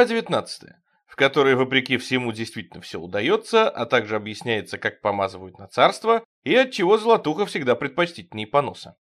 Глава 19, в которой, вопреки всему, действительно все удается, а также объясняется, как помазывают на царство, и от чего золотуха всегда предпочтительнее поноса.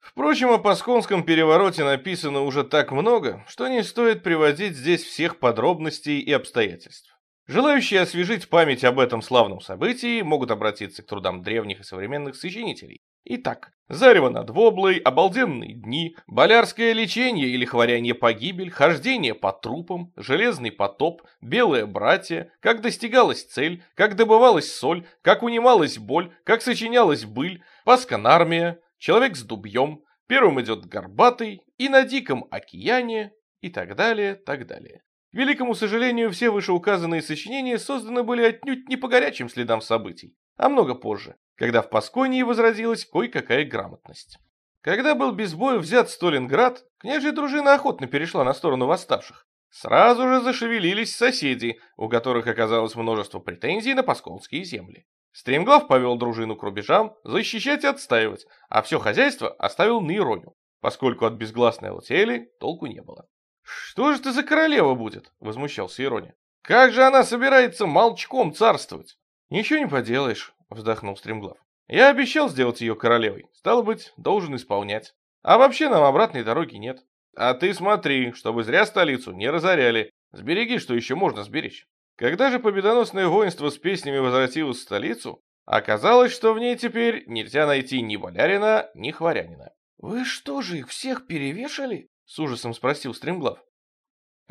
Впрочем, о Пасконском перевороте написано уже так много, что не стоит приводить здесь всех подробностей и обстоятельств. Желающие освежить память об этом славном событии могут обратиться к трудам древних и современных сочинителей. Итак, зарево над воблой, обалденные дни, болярское лечение или хворяние погибель, хождение по трупам, железный потоп, белое братье, как достигалась цель, как добывалась соль, как унималась боль, как сочинялась быль, пасканармия, человек с дубьем, первым идет горбатый, и на диком океане, и так далее, так далее. К великому сожалению, все вышеуказанные сочинения созданы были отнюдь не по горячим следам событий, а много позже, когда в Пасконии возродилась кое-какая грамотность. Когда был без боя взят Сталинград, княжья дружина охотно перешла на сторону восставших. Сразу же зашевелились соседи, у которых оказалось множество претензий на пасконские земли. Стремглав повел дружину к рубежам, защищать и отстаивать, а все хозяйство оставил на Ироню, поскольку от безгласной Латели толку не было. «Что же ты за королева будет?» — возмущался Ироня. «Как же она собирается молчком царствовать?» «Ничего не поделаешь», — вздохнул Стремглав. «Я обещал сделать ее королевой, стало быть, должен исполнять. А вообще нам обратной дороги нет. А ты смотри, чтобы зря столицу не разоряли. Сбереги, что еще можно сберечь». Когда же победоносное воинство с песнями возвратилось в столицу, оказалось, что в ней теперь нельзя найти ни болярина, ни хворянина. «Вы что же, их всех перевешали?» — с ужасом спросил Стремглав.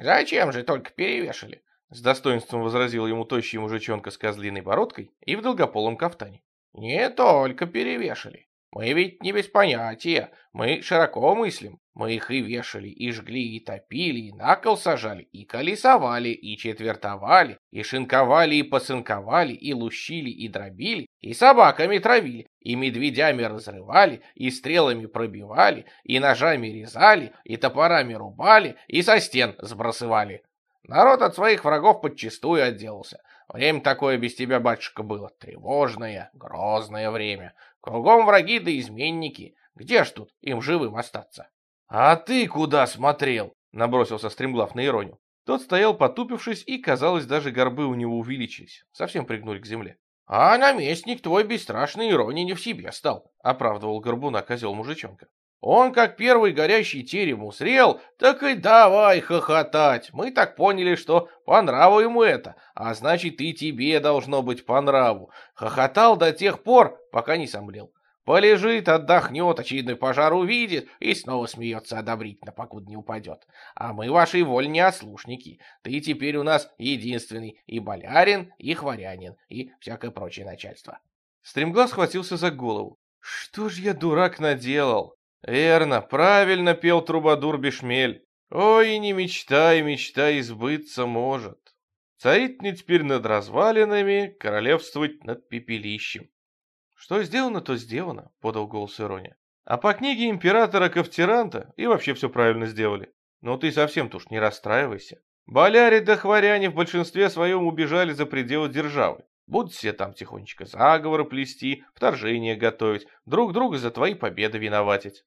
«Зачем же только перевешали?» — с достоинством возразил ему тощий мужичонка с козлиной бородкой и в долгополом кафтане. «Не только перевешали. Мы ведь не без понятия, мы широко мыслим. Мы их и вешали, и жгли, и топили, и на кол сажали, и колесовали, и четвертовали, и шинковали, и посынковали, и лущили, и дробили, и собаками травили, и медведями разрывали, и стрелами пробивали, и ножами резали, и топорами рубали, и со стен сбрасывали. Народ от своих врагов подчистую отделался. Время такое без тебя, батюшка, было тревожное, грозное время. Кругом враги да изменники. Где ж тут им живым остаться? «А ты куда смотрел?» — набросился Стремглав на Ироню. Тот стоял потупившись, и, казалось, даже горбы у него увеличились, совсем пригнули к земле. «А наместник твой бесстрашный Ирони не в себе стал», — оправдывал горбуна козел мужичонка. «Он, как первый горящий терем усрел, так и давай хохотать. Мы так поняли, что по нраву ему это, а значит и тебе должно быть по нраву. Хохотал до тех пор, пока не сомлел. Полежит, отдохнет, очередной пожар увидит и снова смеется одобрительно, покуда не упадет. А мы вашей воле не ослушники. Ты теперь у нас единственный и болярин, и хворянин, и всякое прочее начальство. Стремглав схватился за голову. Что ж я, дурак, наделал? Верно, правильно пел трубадур Бешмель. Ой, не мечтай, мечта избыться может. Царить мне теперь над развалинами, королевствовать над пепелищем. «Что сделано, то сделано», — подал голос Ирония. «А по книге императора Ковтиранта и вообще все правильно сделали. Но ты совсем-то уж не расстраивайся. Боляре да хворяне в большинстве своем убежали за пределы державы. Будут все там тихонечко заговоры плести, вторжение готовить, друг друга за твои победы виноватить».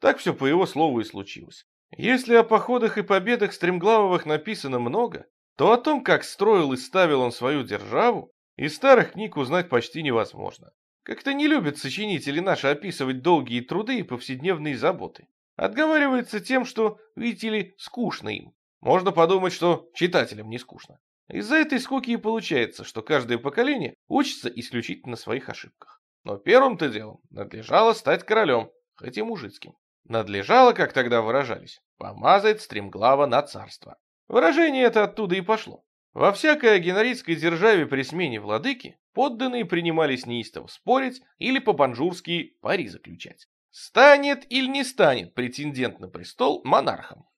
Так все по его слову и случилось. Если о походах и победах Стремглавовых написано много, то о том, как строил и ставил он свою державу, из старых книг узнать почти невозможно. Как-то не любят сочинители наши описывать долгие труды и повседневные заботы. Отговаривается тем, что, видите ли, скучно им. Можно подумать, что читателям не скучно. Из-за этой скуки и получается, что каждое поколение учится исключительно на своих ошибках. Но первым-то делом надлежало стать королем, хоть и мужицким. Надлежало, как тогда выражались, помазать стремглава на царство. Выражение это оттуда и пошло. Во всякой агеноритской державе при смене владыки подданные принимались неистово спорить или по-банжурски пари заключать. Станет или не станет претендент на престол монархом.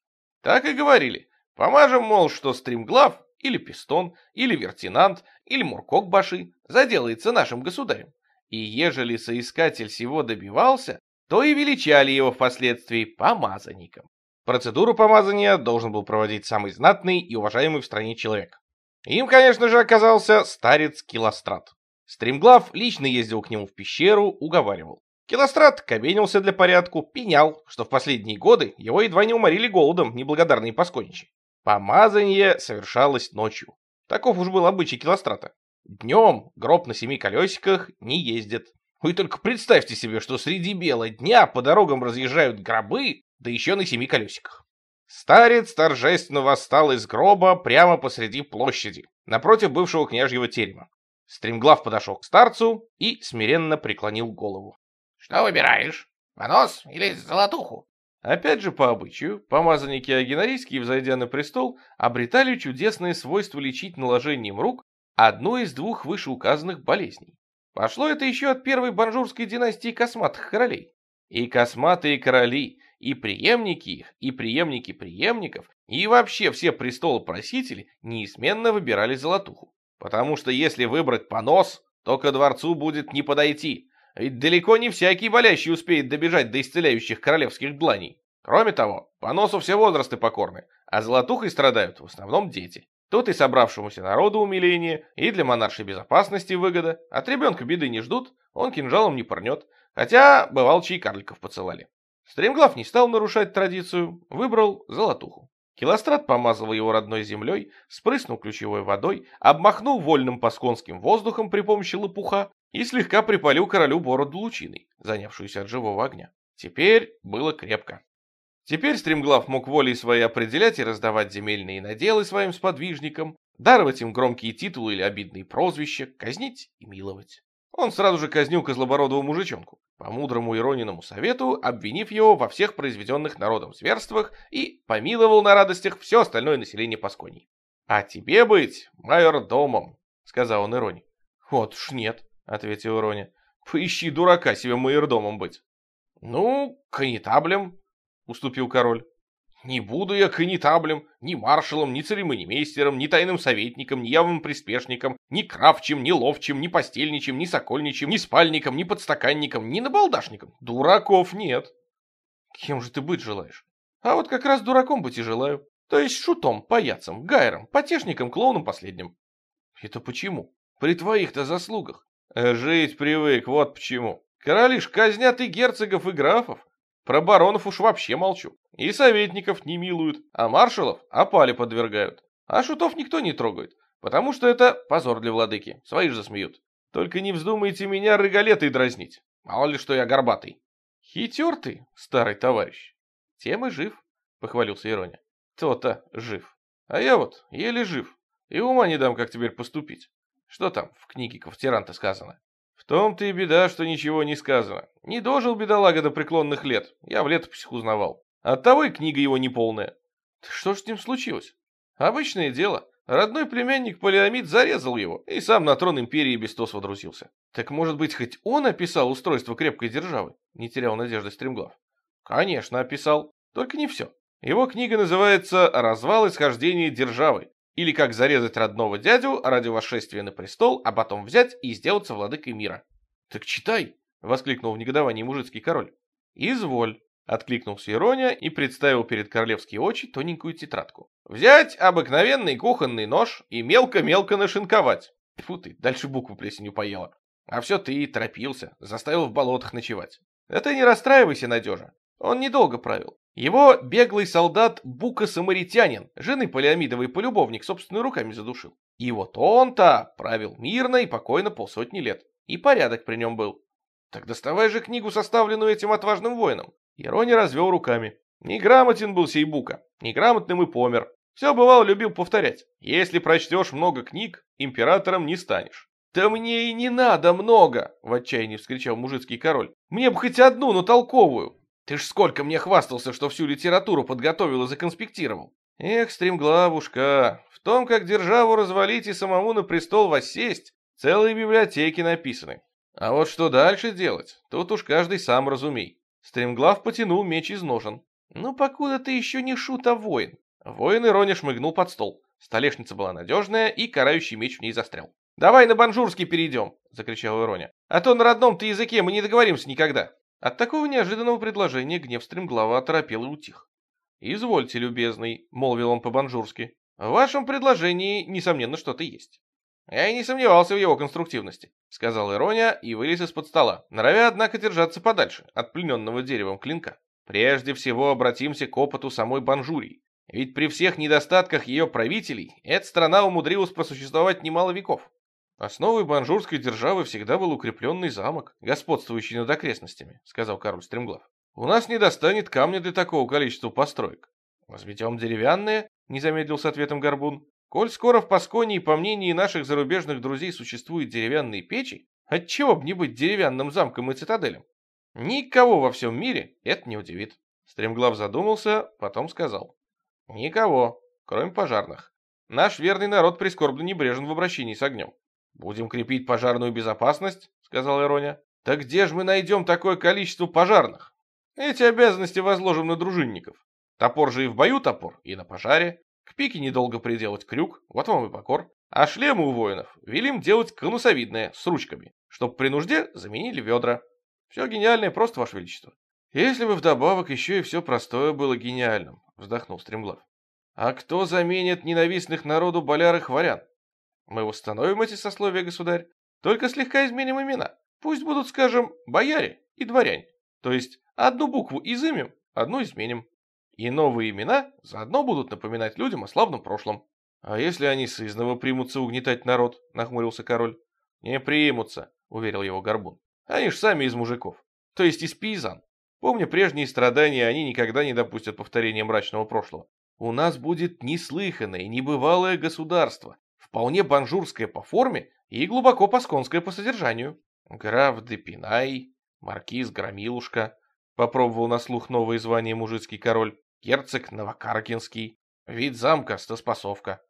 Так и говорили. Помажем, мол, что стримглав или пистон, или вертинант, или муркок-баши заделается нашим государем. И ежели соискатель всего добивался, то и величали его впоследствии помазанником. Процедуру помазания должен был проводить самый знатный и уважаемый в стране человек. Им, конечно же, оказался старец Килострат. Стремглав лично ездил к нему в пещеру, уговаривал. Килострат кабенился для порядку, пенял, что в последние годы его едва не уморили голодом неблагодарные пасконичи. Помазание совершалось ночью. Таков уж был обычай Килострата. Днем гроб на семи колесиках не ездит. Вы только представьте себе, что среди бела дня по дорогам разъезжают гробы, да еще на семи колесиках. Старец торжественно восстал из гроба прямо посреди площади, напротив бывшего княжьего терема. Стремглав подошел к старцу и смиренно преклонил голову. — Что выбираешь, понос или золотуху? Опять же, по обычаю, помазанники агенарийские, взойдя на престол, обретали чудесное свойство лечить наложением рук одну из двух вышеуказанных болезней. Пошло это еще от первой банжурской династии косматых королей. И косматые короли, и преемники их, и преемники преемников, и вообще все престолопросители неизменно выбирали золотуху. Потому что если выбрать понос, то ко дворцу будет не подойти, ведь далеко не всякий болящий успеет добежать до исцеляющих королевских дланей. Кроме того, поносу все возрасты покорны, а золотухой страдают в основном дети. Тут и собравшемуся народу умиление, и для монаршей безопасности выгода. От ребенка беды не ждут, он кинжалом не порнет. Хотя, бывал, чьи карликов поцелали. Стремглав не стал нарушать традицию, выбрал золотуху. Килострат помазал его родной землей, спрыснул ключевой водой, обмахнул вольным пасконским воздухом при помощи лопуха и слегка припалил королю бороду лучиной, занявшуюся от живого огня. Теперь было крепко. Теперь Стремглав мог волей своей определять и раздавать земельные наделы своим сподвижникам, даровать им громкие титулы или обидные прозвища, казнить и миловать. Он сразу же казнил козлобородого мужичонку, по мудрому Ирониному совету, обвинив его во всех произведенных народом зверствах и помиловал на радостях все остальное население Пасконии. «А тебе быть майор домом», — сказал он Ироне. «Вот уж нет», — ответил Ироня. «Поищи дурака себе майордомом быть». «Ну, конетаблем», — уступил король. «Не буду я конетаблем, ни маршалом, ни церемонимейстером, ни тайным советником, ни явным приспешником, ни кравчим, ни ловчим, ни постельничем, ни сокольничем, ни спальником, ни подстаканником, ни набалдашником. Дураков нет». «Кем же ты быть желаешь?» «А вот как раз дураком быть и желаю. То есть шутом, паяцем, гайром, потешником, клоуном последним». «Это почему? При твоих-то заслугах». «Жить привык, вот почему. Короли ж казнят и герцогов, и графов. Про баронов уж вообще молчу. И советников не милуют, а маршалов опали подвергают. А шутов никто не трогает, потому что это позор для владыки, свои же засмеют. Только не вздумайте меня рыгалетой дразнить, мало ли что я горбатый. Хитер ты, старый товарищ. Тем и жив, похвалился Ироня. То-то жив. А я вот еле жив. И ума не дам, как теперь поступить. Что там в книге Ковтиранта сказано? В том-то и беда, что ничего не сказано. Не дожил бедолага до преклонных лет, я в летописях узнавал. Оттого и книга его неполная. Что ж с ним случилось? Обычное дело. Родной племянник Полиамид зарезал его, и сам на трон империи Бестос водрузился. Так может быть, хоть он описал устройство крепкой державы? Не терял надежды Стремглав. Конечно, описал. Только не все. Его книга называется «Развал исхождения державы», или как зарезать родного дядю ради восшествия на престол, а потом взять и сделаться владыкой мира. «Так читай!» — воскликнул в негодовании мужицкий король. «Изволь!» — откликнулся Ирония и представил перед королевские очи тоненькую тетрадку. «Взять обыкновенный кухонный нож и мелко-мелко нашинковать!» Фу ты, дальше букву плесенью поела. А все ты и торопился, заставил в болотах ночевать. Да ты не расстраивайся, Надежа. Он недолго правил. Его беглый солдат Бука-самаритянин, жены Полиамидовой полюбовник, собственными руками задушил. И вот он-то правил мирно и покойно полсотни лет. И порядок при нем был. Так доставай же книгу, составленную этим отважным воином. Ирония развел руками. Неграмотен был сей Бука, неграмотным и помер. Все бывало любил повторять. Если прочтешь много книг, императором не станешь. «Да мне и не надо много!» — в отчаянии вскричал мужицкий король. «Мне бы хоть одну, но толковую!» Ты ж сколько мне хвастался, что всю литературу подготовил и законспектировал. Эх, стремглавушка, в том, как державу развалить и самому на престол воссесть, целые библиотеки написаны. А вот что дальше делать, тут уж каждый сам разумей. Стремглав потянул меч из ножен. Ну, покуда ты еще не шут, а воин. Воин Ироня шмыгнул под стол. Столешница была надежная, и карающий меч в ней застрял. «Давай на банжурский перейдем!» — закричал Ироня. «А то на родном-то языке мы не договоримся никогда!» От такого неожиданного предложения гнев стремглава оторопел и утих. «Извольте, любезный», — молвил он по-банжурски, — «в вашем предложении, несомненно, что-то есть». «Я и не сомневался в его конструктивности», — сказал Ирония и вылез из-под стола, норовя, однако, держаться подальше от плененного деревом клинка. «Прежде всего обратимся к опыту самой Банжурии. Ведь при всех недостатках ее правителей, эта страна умудрилась просуществовать немало веков. Основой банжурской державы всегда был укрепленный замок, господствующий над окрестностями, сказал король Стремглав. У нас не достанет камня для такого количества построек. Возведем деревянные, не замедлил с ответом Горбун. Коль скоро в Пасконии, по мнению наших зарубежных друзей, существуют деревянные печи, отчего бы не быть деревянным замком и цитаделем? Никого во всем мире это не удивит. Стремглав задумался, потом сказал. Никого, кроме пожарных. Наш верный народ прискорбно небрежен в обращении с огнем. Будем крепить пожарную безопасность, сказал Ироня. Так где же мы найдем такое количество пожарных? Эти обязанности возложим на дружинников. Топор же и в бою топор, и на пожаре. К пике недолго приделать крюк, вот вам и покор. А шлемы у воинов велим делать конусовидные, с ручками, чтоб при нужде заменили ведра. Все гениальное просто, Ваше Величество. Если бы вдобавок еще и все простое было гениальным, вздохнул Стремглав. А кто заменит ненавистных народу боляр и хворян? Мы восстановим эти сословия, государь, только слегка изменим имена. Пусть будут, скажем, бояре и дворяне. То есть одну букву изымем, одну изменим. И новые имена заодно будут напоминать людям о славном прошлом. А если они сызново примутся угнетать народ, нахмурился король. Не примутся, уверил его Горбун. Они ж сами из мужиков, то есть из пейзан. Помня прежние страдания, они никогда не допустят повторения мрачного прошлого. У нас будет неслыханное, небывалое государство, вполне банжурское по форме и глубоко пасконское по содержанию. Граф Депинай, маркиз Громилушка, попробовал на слух новое звание мужицкий король, герцог Новокаркинский, вид замка, стоспасовка.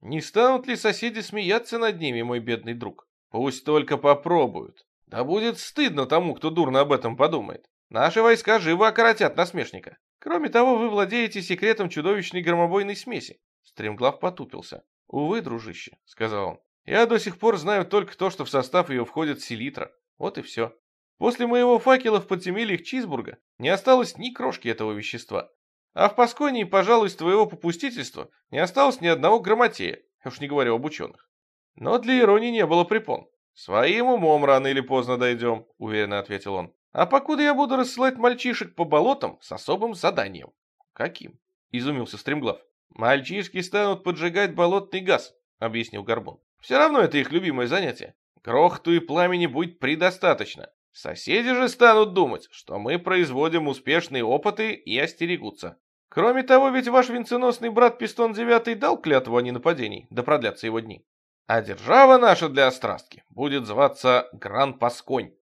Не станут ли соседи смеяться над ними, мой бедный друг? Пусть только попробуют. Да будет стыдно тому, кто дурно об этом подумает. Наши войска живо окоротят насмешника. Кроме того, вы владеете секретом чудовищной громобойной смеси. Стремглав потупился. Увы, дружище, сказал он. Я до сих пор знаю только то, что в состав ее входит селитра. Вот и все. После моего факела в подземельях Чизбурга не осталось ни крошки этого вещества. А в Пасконии, пожалуй, с твоего попустительства не осталось ни одного грамотея, уж не говорю об ученых. Но для иронии не было препон. «Своим умом рано или поздно дойдем», — уверенно ответил он. «А покуда я буду рассылать мальчишек по болотам с особым заданием». «Каким?» — изумился Стремглав. «Мальчишки станут поджигать болотный газ», — объяснил Горбун. «Все равно это их любимое занятие. Грохоту и пламени будет предостаточно. Соседи же станут думать, что мы производим успешные опыты и остерегутся. Кроме того, ведь ваш венценосный брат Пистон Девятый дал клятву о ненападении, да продлятся его дни. А держава наша для острастки будет зваться Гран Пасконь.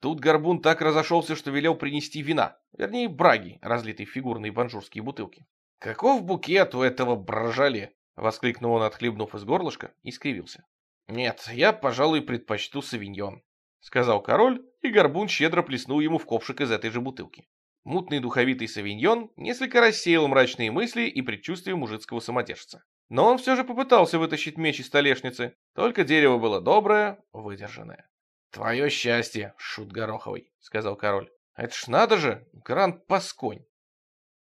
Тут Горбун так разошелся, что велел принести вина, вернее, браги, разлитой в фигурные банжурские бутылки. «Каков букет у этого брожале!» — воскликнул он, отхлебнув из горлышка, и скривился. «Нет, я, пожалуй, предпочту савиньон», — сказал король, и Горбун щедро плеснул ему в ковшик из этой же бутылки. Мутный духовитый савиньон несколько рассеял мрачные мысли и предчувствия мужицкого самодержца. Но он все же попытался вытащить меч из столешницы, только дерево было доброе, выдержанное. «Твое счастье, шут Гороховый», — сказал король. «Это ж надо же, Гранд Пасконь.